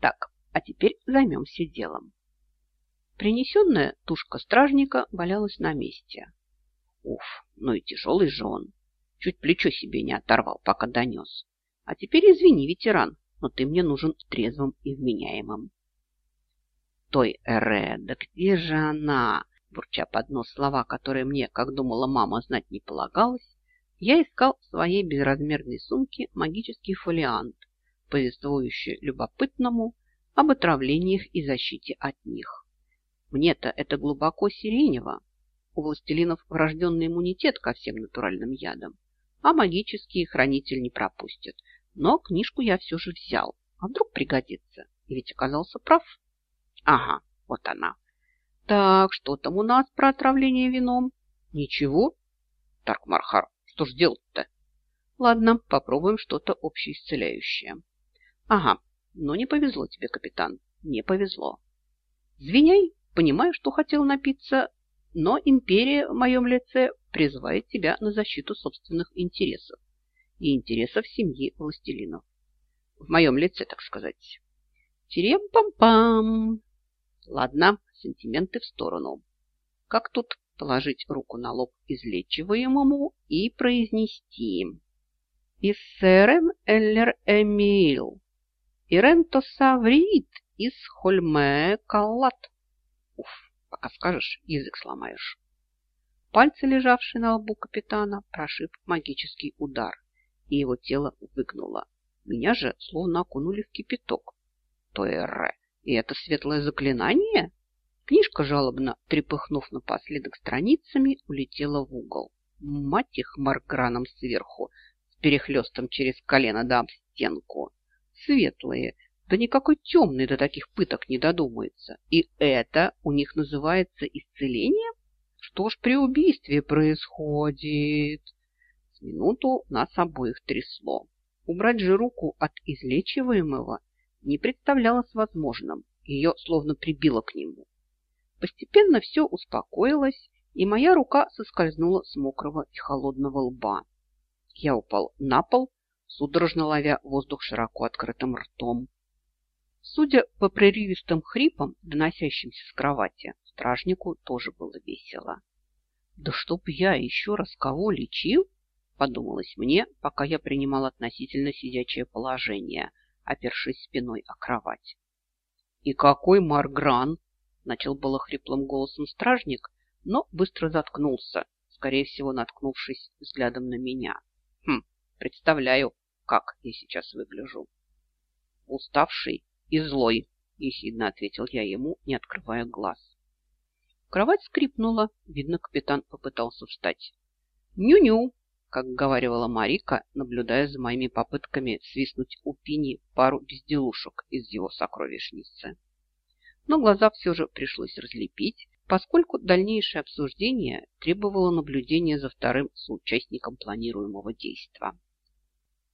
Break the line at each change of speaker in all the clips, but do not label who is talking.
Так, а теперь займемся делом. Принесенная тушка стражника валялась на месте. Уф, ну и тяжелый же он. Чуть плечо себе не оторвал, пока донес. А теперь извини, ветеран, но ты мне нужен трезвым и вменяемым. Той Эре, да где же она? Бурча под нос слова, которые мне, как думала мама, знать не полагалось, я искал в своей безразмерной сумке магический фолиант, повествующий любопытному об отравлениях и защите от них. Мне-то это глубоко сиренево. У властелинов врожденный иммунитет ко всем натуральным ядам, а магический хранитель не пропустит. Но книжку я все же взял. А вдруг пригодится? И ведь оказался прав. Ага, вот она. Так, что там у нас про отравление вином? Ничего. Таркмархар, что ж делать-то? Ладно, попробуем что-то общеисцеляющее. Ага, но не повезло тебе, капитан, не повезло. Звеняй, понимаю, что хотел напиться, но империя в моем лице призывает тебя на защиту собственных интересов и интересов семьи властелинов. В моем лице, так сказать. Терем-пам-пам. Ладно, сантименты в сторону. Как тут положить руку на лоб излечиваемому и произнести «Иссерен Эллер Эмил, Иренто Саврит из Хольме Каллат». Уф, пока скажешь, язык сломаешь. Пальцы, лежавшие на лбу капитана, прошиб магический удар, и его тело выгнуло. Меня же словно окунули в кипяток. Туэрре, и это светлое заклинание? Книжка, жалобно трепыхнув напоследок страницами, улетела в угол. Мать их марграном сверху, с перехлестом через колено да об стенку. Светлые, да никакой темный до таких пыток не додумается. И это у них называется исцеление? Что ж при убийстве происходит? С минуту нас обоих трясло. Убрать же руку от излечиваемого не представлялось возможным. Ее словно прибило к нему. Постепенно все успокоилось, и моя рука соскользнула с мокрого и холодного лба. Я упал на пол, судорожно ловя воздух широко открытым ртом. Судя по прерывистым хрипам, доносящимся с кровати, стражнику тоже было весело. Да чтоб я еще раз кого лечил, подумалось мне, пока я принимал относительно сидячее положение, опершись спиной о кровать. «И какой Маргран!» – начал было хриплым голосом стражник, но быстро заткнулся, скорее всего, наткнувшись взглядом на меня. «Хм, представляю, как я сейчас выгляжу». «Уставший и злой», – ехидно ответил я ему, не открывая глаз. Кровать скрипнула, видно, капитан попытался встать. «Ню-ню!» как говаривала Марика, наблюдая за моими попытками свистнуть у Пини пару безделушек из его сокровищницы. Но глаза все же пришлось разлепить, поскольку дальнейшее обсуждение требовало наблюдения за вторым соучастником планируемого действа.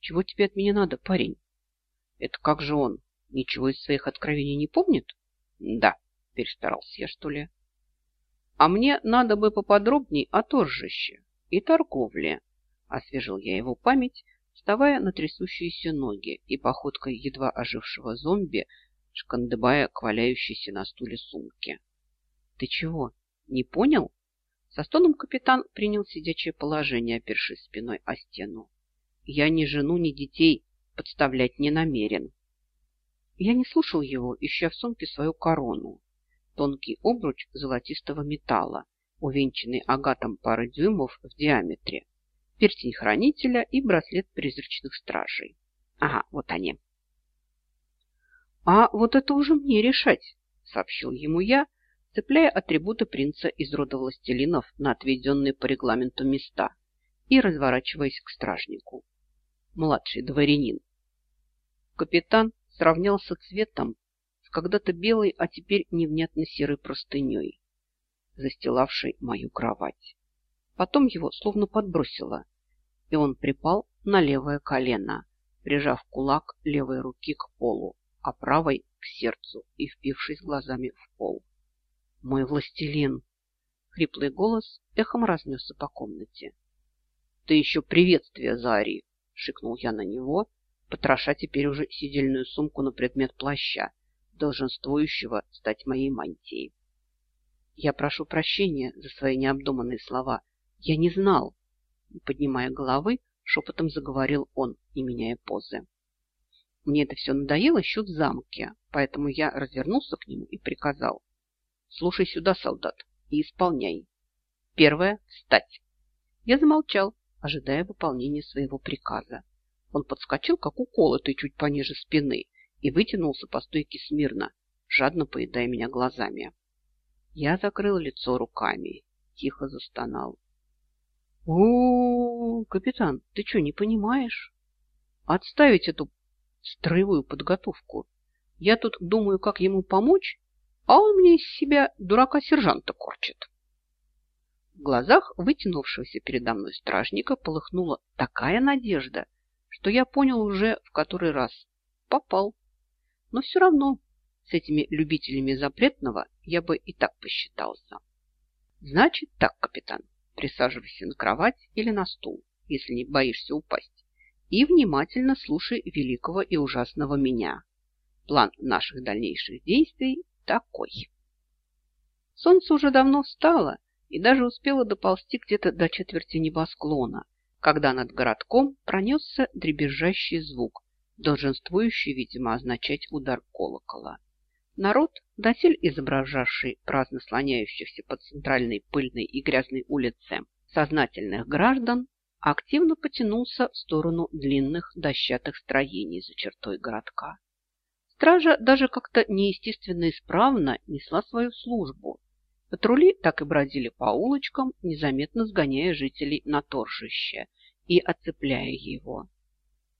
«Чего тебе от меня надо, парень?» «Это как же он? Ничего из своих откровений не помнит?» «Да», – перестарался я, что ли. «А мне надо бы поподробней о торжище и торговле, Освежил я его память, вставая на трясущиеся ноги и походкой едва ожившего зомби, шкандыбая к валяющейся на стуле сумке. «Ты чего, не понял?» Со стоном капитан принял сидячее положение, опершись спиной о стену. «Я ни жену, ни детей подставлять не намерен». Я не слушал его, ища в сумке свою корону. Тонкий обруч золотистого металла, увенчанный агатом пары дюймов в диаметре, перстень хранителя и браслет призрачных стражей. Ага, вот они. А вот это уже мне решать, сообщил ему я, цепляя атрибуты принца из рода властелинов на отведенные по регламенту места и разворачиваясь к стражнику. Младший дворянин. Капитан сравнялся цветом с когда-то белой, а теперь невнятно серой простыней, застилавшей мою кровать. Потом его словно подбросило, и он припал на левое колено, прижав кулак левой руки к полу, а правой к сердцу и впившись глазами в пол. «Мой властелин!» Хриплый голос эхом разнесся по комнате. «Ты еще приветствие заори!» — шикнул я на него, потроша теперь уже сидельную сумку на предмет плаща, долженствующего стать моей мантией. Я прошу прощения за свои необдуманные слова. Я не знал. Поднимая головы, шепотом заговорил он, не меняя позы. Мне это все надоело еще в замке, поэтому я развернулся к нему и приказал. Слушай сюда, солдат, и исполняй. Первое – встать. Я замолчал, ожидая выполнения своего приказа. Он подскочил, как уколотый, чуть пониже спины, и вытянулся по стойке смирно, жадно поедая меня глазами. Я закрыл лицо руками, тихо застонал. О, капитан, ты что, не понимаешь? Отставить эту строевую подготовку. Я тут думаю, как ему помочь, а он мне из себя дурака-сержанта корчит. В глазах вытянувшегося передо мной стражника полыхнула такая надежда, что я понял уже в который раз. Попал. Но все равно с этими любителями запретного я бы и так посчитался. Значит так, капитан, присаживайся на кровать или на стул, если не боишься упасть, и внимательно слушай великого и ужасного меня. План наших дальнейших действий такой. Солнце уже давно встало и даже успело доползти где-то до четверти небосклона, когда над городком пронесся дребезжащий звук, долженствующий, видимо, означать удар колокола. Народ, досель изображавший праздно слоняющихся по центральной пыльной и грязной улице сознательных граждан, активно потянулся в сторону длинных дощатых строений за чертой городка. Стража даже как-то неестественно исправно несла свою службу. Патрули так и бродили по улочкам, незаметно сгоняя жителей на торжище и оцепляя его.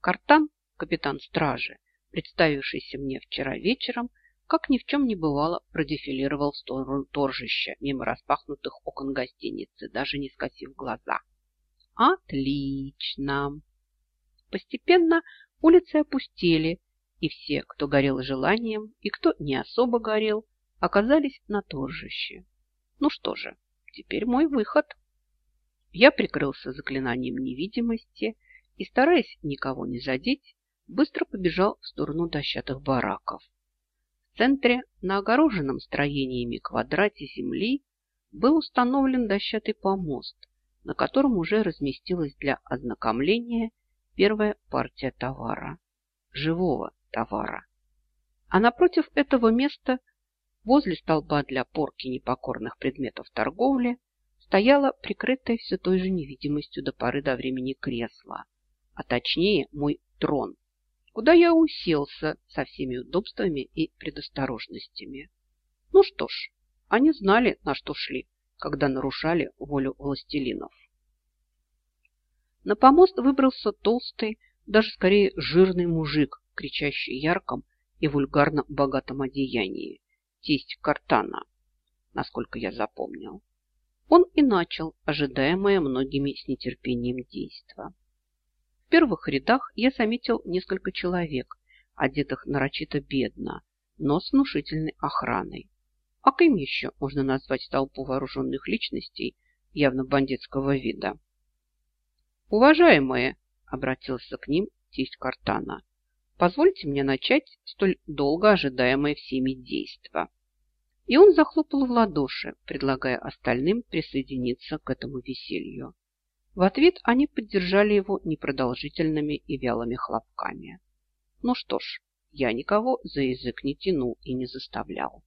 Картан, капитан стражи, представившийся мне вчера вечером, как ни в чем не бывало, продефилировал в сторону торжища мимо распахнутых окон гостиницы, даже не скосив глаза. Отлично! Постепенно улицы опустели, и все, кто горел желанием и кто не особо горел, оказались на торжище. Ну что же, теперь мой выход. Я прикрылся заклинанием невидимости и, стараясь никого не задеть, быстро побежал в сторону дощатых бараков. В центре, на огороженном строениями квадрате земли, был установлен дощатый помост, на котором уже разместилась для ознакомления первая партия товара. Живого товара. А напротив этого места, возле столба для порки непокорных предметов торговли, стояла прикрытая все той же невидимостью до поры до времени кресло, а точнее мой трон, куда я уселся со всеми удобствами и предосторожностями. Ну что ж, они знали, на что шли, когда нарушали волю властелинов. На помост выбрался толстый, даже скорее жирный мужик кричащий ярком и вульгарно богатом одеянии, тесть Картана, насколько я запомнил. Он и начал ожидаемое многими с нетерпением действо. В первых рядах я заметил несколько человек, одетых нарочито бедно, но с внушительной охраной. А кем еще можно назвать толпу вооруженных личностей явно бандитского вида? «Уважаемые!» — обратился к ним тесть Картана. Позвольте мне начать столь долго ожидаемое всеми действо. И он захлопал в ладоши, предлагая остальным присоединиться к этому веселью. В ответ они поддержали его непродолжительными и вялыми хлопками. Ну что ж, я никого за язык не тянул и не заставлял.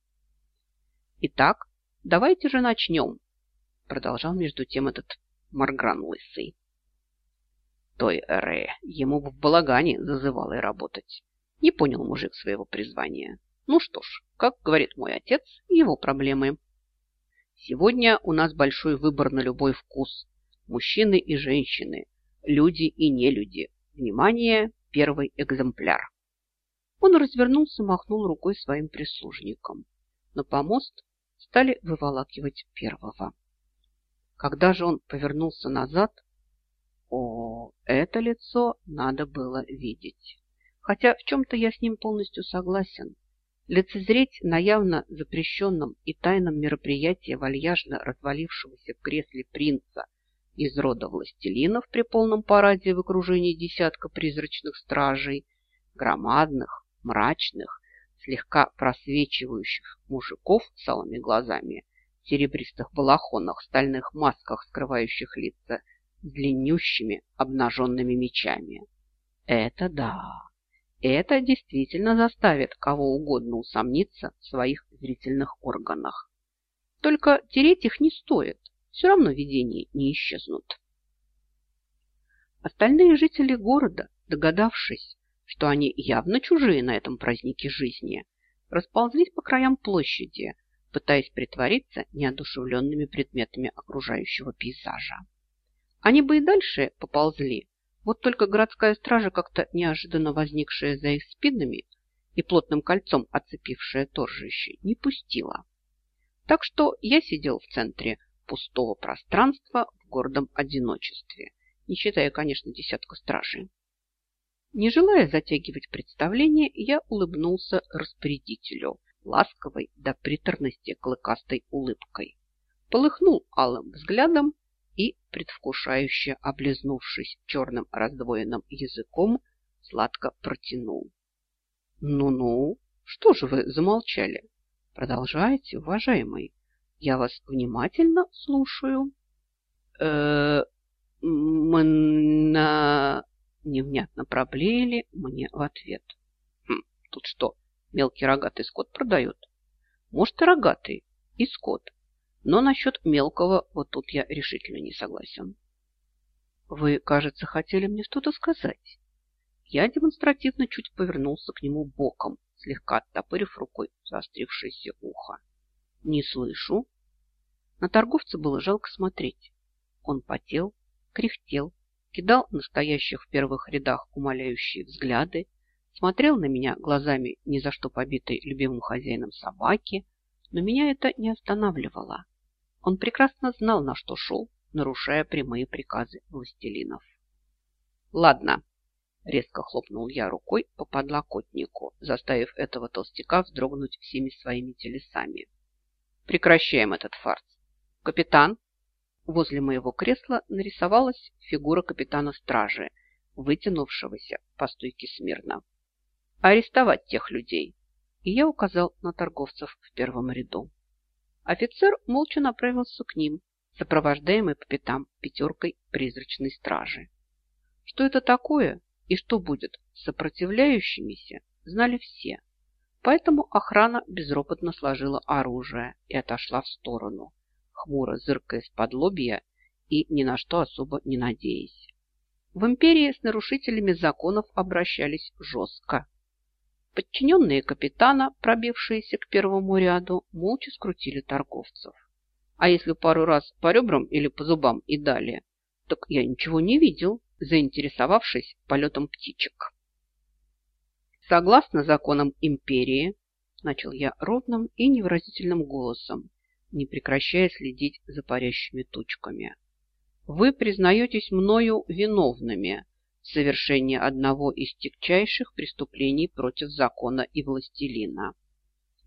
Итак, давайте же начнем, продолжал между тем этот Маргран Лысый той эры. Ему в балагане зазывало и работать. Не понял мужик своего призвания. Ну что ж, как говорит мой отец, его проблемы. Сегодня у нас большой выбор на любой вкус. Мужчины и женщины, люди и нелюди. Внимание, первый экземпляр. Он развернулся, махнул рукой своим прислужникам. На помост стали выволакивать первого. Когда же он повернулся назад, о, это лицо надо было видеть. Хотя в чем-то я с ним полностью согласен. Лицезреть на явно запрещенном и тайном мероприятии вальяжно развалившегося в кресле принца из рода властелинов при полном параде в окружении десятка призрачных стражей громадных, мрачных, слегка просвечивающих мужиков с алыми глазами, серебристых балахонах, стальных масках, скрывающих лица, с длиннющими обнаженными мечами. Это да, это действительно заставит кого угодно усомниться в своих зрительных органах. Только тереть их не стоит, все равно видения не исчезнут. Остальные жители города, догадавшись, что они явно чужие на этом празднике жизни, расползлись по краям площади, пытаясь притвориться неодушевленными предметами окружающего пейзажа. Они бы и дальше поползли, вот только городская стража, как-то неожиданно возникшая за их спинами и плотным кольцом оцепившая торжище, не пустила. Так что я сидел в центре пустого пространства в гордом одиночестве, не считая, конечно, десятка стражей. Не желая затягивать представление, я улыбнулся распорядителю ласковой до приторности клыкастой улыбкой. Полыхнул алым взглядом и, предвкушающе облизнувшись черным раздвоенным языком, сладко протянул. «Ну-ну, что же вы замолчали? Продолжайте, уважаемый. Я вас внимательно слушаю». «Э-э, мна...» невнятно проблеяли мне в ответ. Хм, тут что, мелкий рогатый скот продают? Может, и рогатый, и скот. Но насчет мелкого вот тут я решительно не согласен. Вы, кажется, хотели мне что-то сказать. Я демонстративно чуть повернулся к нему боком, слегка оттопырив рукой заострившееся ухо. Не слышу. На торговца было жалко смотреть. Он потел, кряхтел, кидал настоящих в первых рядах умоляющие взгляды, смотрел на меня глазами ни за что побитой любимым хозяином собаки, но меня это не останавливало. Он прекрасно знал, на что шел, нарушая прямые приказы властелинов. «Ладно», – резко хлопнул я рукой по подлокотнику, заставив этого толстяка вздрогнуть всеми своими телесами. «Прекращаем этот фарс. Капитан, Возле моего кресла нарисовалась фигура капитана стражи, вытянувшегося по стойке смирно. «Арестовать тех людей!» И я указал на торговцев в первом ряду. Офицер молча направился к ним, сопровождаемый по пятам пятеркой призрачной стражи. Что это такое и что будет с сопротивляющимися, знали все. Поэтому охрана безропотно сложила оружие и отошла в сторону, хмуро зыркая с-под лобья и ни на что особо не надеясь. В империи с нарушителями законов обращались жестко. Подчиненные капитана, пробившиеся к первому ряду, молча скрутили торговцев. А если пару раз по ребрам или по зубам и далее, так я ничего не видел, заинтересовавшись полетом птичек. Согласно законам империи, начал я ровным и невыразительным голосом, не прекращая следить за парящими тучками. Вы признаетесь мною виновными в совершении одного из тягчайших преступлений против закона и властелина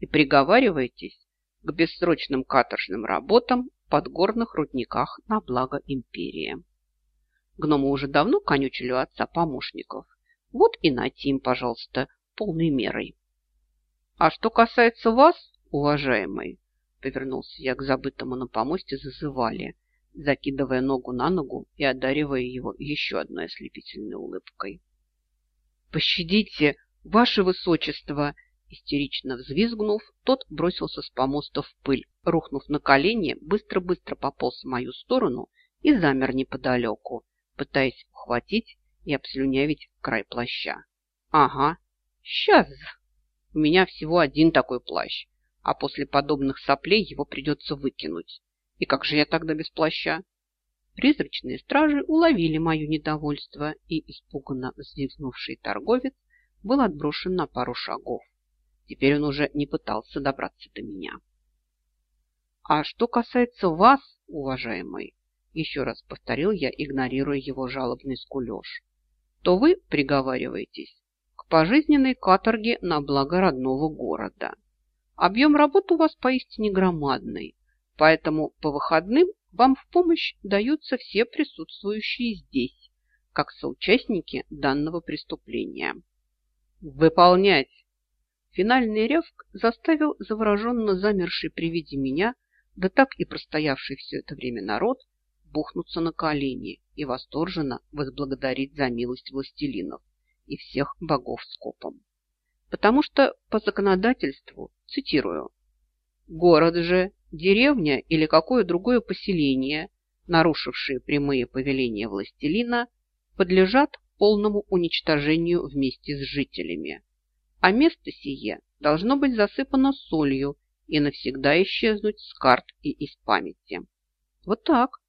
и приговариваетесь к бессрочным каторжным работам в подгорных рудниках на благо империи. Гномы уже давно конючили у отца помощников. Вот и найти им, пожалуйста, полной мерой. А что касается вас, уважаемый, Повернулся я к забытому на помосте зазывали, закидывая ногу на ногу и одаривая его еще одной ослепительной улыбкой. «Пощадите, ваше высочество!» Истерично взвизгнув, тот бросился с помоста в пыль, рухнув на колени, быстро-быстро пополз в мою сторону и замер неподалеку, пытаясь ухватить и обслюнявить край плаща. «Ага, сейчас! У меня всего один такой плащ, а после подобных соплей его придется выкинуть. И как же я тогда без плаща? Призрачные стражи уловили мое недовольство, и испуганно взвизгнувший торговец был отброшен на пару шагов. Теперь он уже не пытался добраться до меня. А что касается вас, уважаемый, еще раз повторил я, игнорируя его жалобный скулеж, то вы приговариваетесь к пожизненной каторге на благо родного города. Объем работ у вас поистине громадный, поэтому по выходным вам в помощь даются все присутствующие здесь, как соучастники данного преступления. Выполнять! Финальный рявк заставил завороженно замерший при виде меня, да так и простоявший все это время народ, бухнуться на колени и восторженно возблагодарить за милость властелинов и всех богов скопом. Потому что по законодательству, цитирую, «Город же, деревня или какое другое поселение, нарушившие прямые повеления властелина, подлежат полному уничтожению вместе с жителями, а место сие должно быть засыпано солью и навсегда исчезнуть с карт и из памяти. Вот так.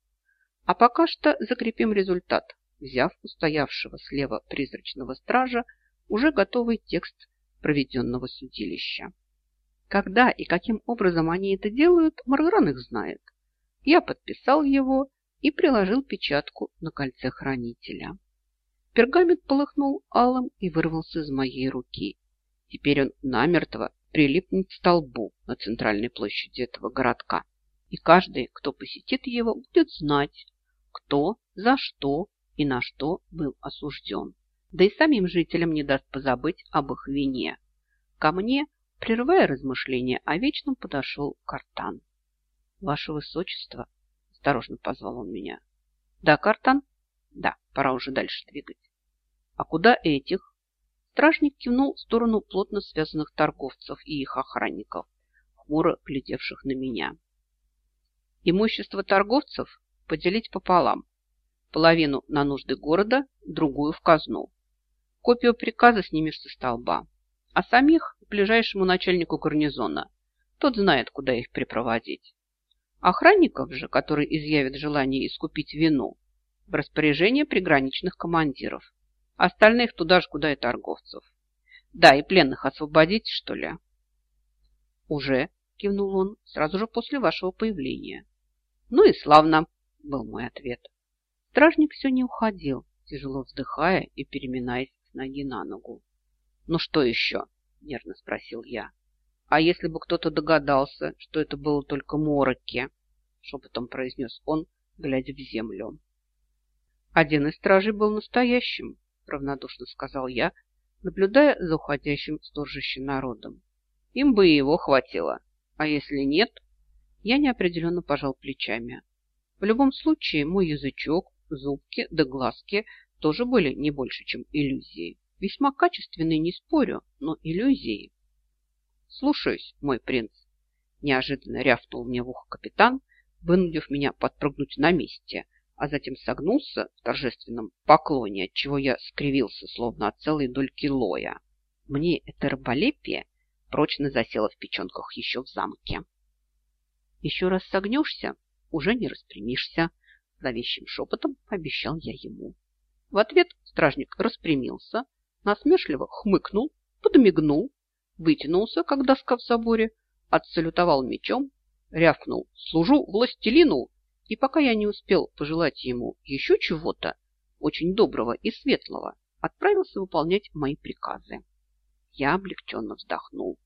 А пока что закрепим результат, взяв у стоявшего слева призрачного стража уже готовый текст проведенного судилища. Когда и каким образом они это делают, Маргран их знает. Я подписал его и приложил печатку на кольце хранителя. Пергамент полыхнул алым и вырвался из моей руки. Теперь он намертво прилипнет к столбу на центральной площади этого городка. И каждый, кто посетит его, будет знать, кто, за что и на что был осужден. Да и самим жителям не даст позабыть об их вине. Ко мне, прерывая размышления о вечном, подошел Картан. «Ваше Высочество!» – осторожно позвал он меня. «Да, Картан?» «Да, пора уже дальше двигать». «А куда этих?» Стражник кивнул в сторону плотно связанных торговцев и их охранников, хмуро глядевших на меня. Имущество торговцев поделить пополам. Половину на нужды города, другую в казну. Копию приказа снимешь со столба. А самих ближайшему начальнику гарнизона. Тот знает, куда их припроводить. Охранников же, которые изъявят желание искупить вину, в распоряжение приграничных командиров. Остальных туда же, куда и торговцев. Да, и пленных освободить, что ли? Уже, кивнул он, сразу же после вашего появления. Ну и славно, был мой ответ. Стражник все не уходил, тяжело вздыхая и переминаясь с ноги на ногу. «Ну что еще?» – нервно спросил я. «А если бы кто-то догадался, что это было только мороки?» – шепотом произнес он, глядя в землю. «Один из стражей был настоящим», – равнодушно сказал я, наблюдая за уходящим сторжищем народом. «Им бы и его хватило. А если нет?» Я неопределенно пожал плечами. В любом случае, мой язычок, зубки да глазки тоже были не больше, чем иллюзии. Весьма качественные, не спорю, но иллюзии. Слушаюсь, мой принц. Неожиданно рявкнул мне в ухо капитан, вынудив меня подпрыгнуть на месте, а затем согнулся в торжественном поклоне, от чего я скривился, словно от целой дольки лоя. Мне это раболепие прочно засело в печенках еще в замке. Еще раз согнешься, уже не распрямишься, зловещим шепотом пообещал я ему. В ответ стражник распрямился, насмешливо хмыкнул, подмигнул, вытянулся, как доска в заборе, отсалютовал мечом, рявкнул «Служу властелину!» И пока я не успел пожелать ему еще чего-то очень доброго и светлого, отправился выполнять мои приказы. Я облегченно вздохнул.